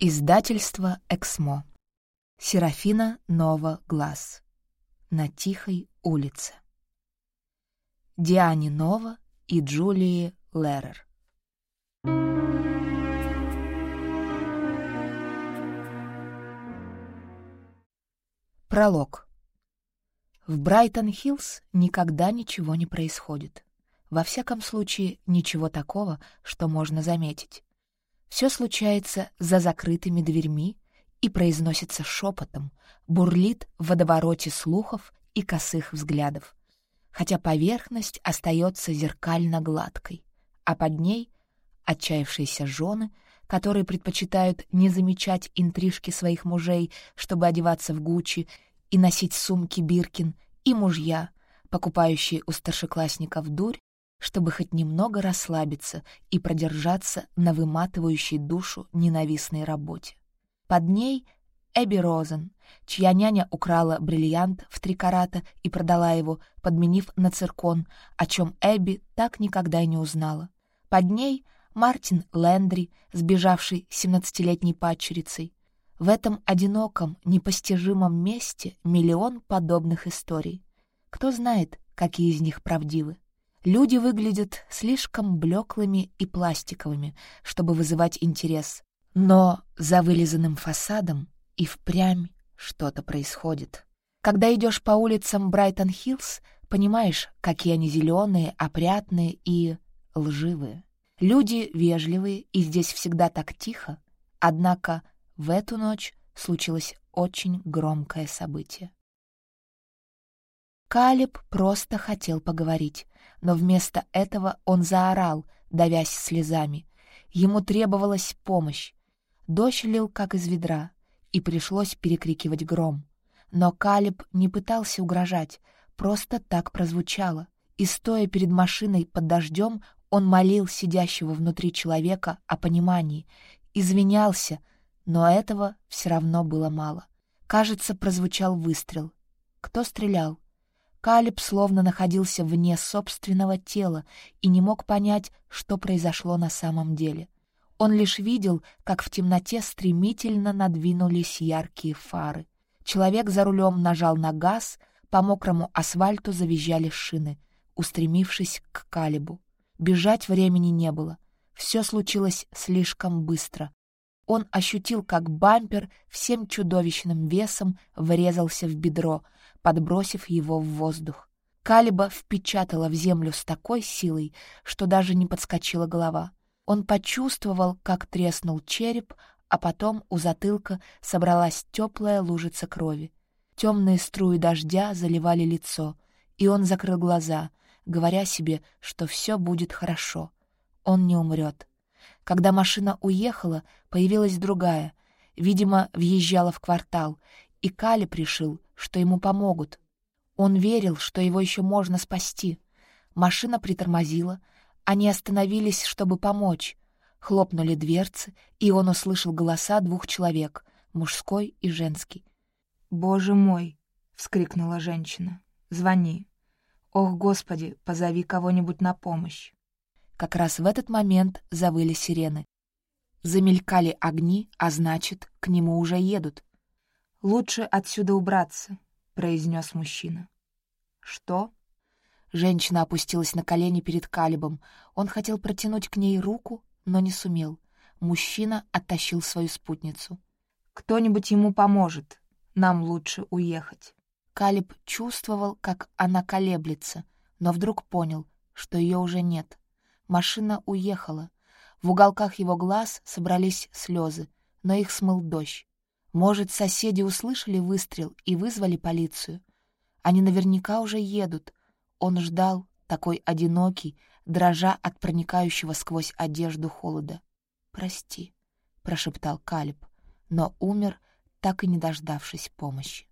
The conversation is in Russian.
Издательство «Эксмо». Серафина Нова Глаз. На Тихой улице. Диане Нова и Джулии Лерер. Пролог. В Брайтон-Хиллз никогда ничего не происходит. Во всяком случае, ничего такого, что можно заметить все случается за закрытыми дверьми и произносится шепотом, бурлит в водовороте слухов и косых взглядов, хотя поверхность остается зеркально гладкой, а под ней — отчаявшиеся жены, которые предпочитают не замечать интрижки своих мужей, чтобы одеваться в Гучи и носить сумки Биркин, и мужья, покупающие у старшеклассников дурь чтобы хоть немного расслабиться и продержаться на выматывающей душу ненавистной работе. Под ней Эбби Розен, чья няня украла бриллиант в три карата и продала его, подменив на циркон, о чем Эбби так никогда и не узнала. Под ней Мартин Лендри, сбежавший 17-летней падчерицей. В этом одиноком, непостижимом месте миллион подобных историй. Кто знает, какие из них правдивы. Люди выглядят слишком блеклыми и пластиковыми, чтобы вызывать интерес, но за вылизанным фасадом и впрямь что-то происходит. Когда идешь по улицам Брайтон-Хиллз, понимаешь, какие они зеленые, опрятные и лживые. Люди вежливые, и здесь всегда так тихо. Однако в эту ночь случилось очень громкое событие. Калиб просто хотел поговорить, но вместо этого он заорал, давясь слезами. Ему требовалась помощь. Дождь лил, как из ведра, и пришлось перекрикивать гром. Но Калиб не пытался угрожать, просто так прозвучало. И стоя перед машиной под дождем, он молил сидящего внутри человека о понимании, извинялся, но этого все равно было мало. Кажется, прозвучал выстрел. Кто стрелял? Калиб словно находился вне собственного тела и не мог понять, что произошло на самом деле. Он лишь видел, как в темноте стремительно надвинулись яркие фары. Человек за рулем нажал на газ, по мокрому асфальту завизжали шины, устремившись к Калибу. Бежать времени не было. Все случилось слишком быстро. Он ощутил, как бампер всем чудовищным весом врезался в бедро — подбросив его в воздух. Калиба впечатала в землю с такой силой, что даже не подскочила голова. Он почувствовал, как треснул череп, а потом у затылка собралась теплая лужица крови. Темные струи дождя заливали лицо, и он закрыл глаза, говоря себе, что все будет хорошо. Он не умрет. Когда машина уехала, появилась другая. Видимо, въезжала в квартал, и Кали решил, что ему помогут. Он верил, что его еще можно спасти. Машина притормозила, они остановились, чтобы помочь. Хлопнули дверцы, и он услышал голоса двух человек, мужской и женский. «Боже мой!» — вскрикнула женщина. «Звони! Ох, Господи, позови кого-нибудь на помощь!» Как раз в этот момент завыли сирены. Замелькали огни, а значит, к нему уже едут. «Лучше отсюда убраться», — произнес мужчина. «Что?» Женщина опустилась на колени перед Калибом. Он хотел протянуть к ней руку, но не сумел. Мужчина оттащил свою спутницу. «Кто-нибудь ему поможет. Нам лучше уехать». Калиб чувствовал, как она колеблется, но вдруг понял, что ее уже нет. Машина уехала. В уголках его глаз собрались слезы, но их смыл дождь. Может, соседи услышали выстрел и вызвали полицию. Они наверняка уже едут. Он ждал, такой одинокий, дрожа от проникающего сквозь одежду холода. «Прости», — прошептал Калиб, но умер, так и не дождавшись помощи.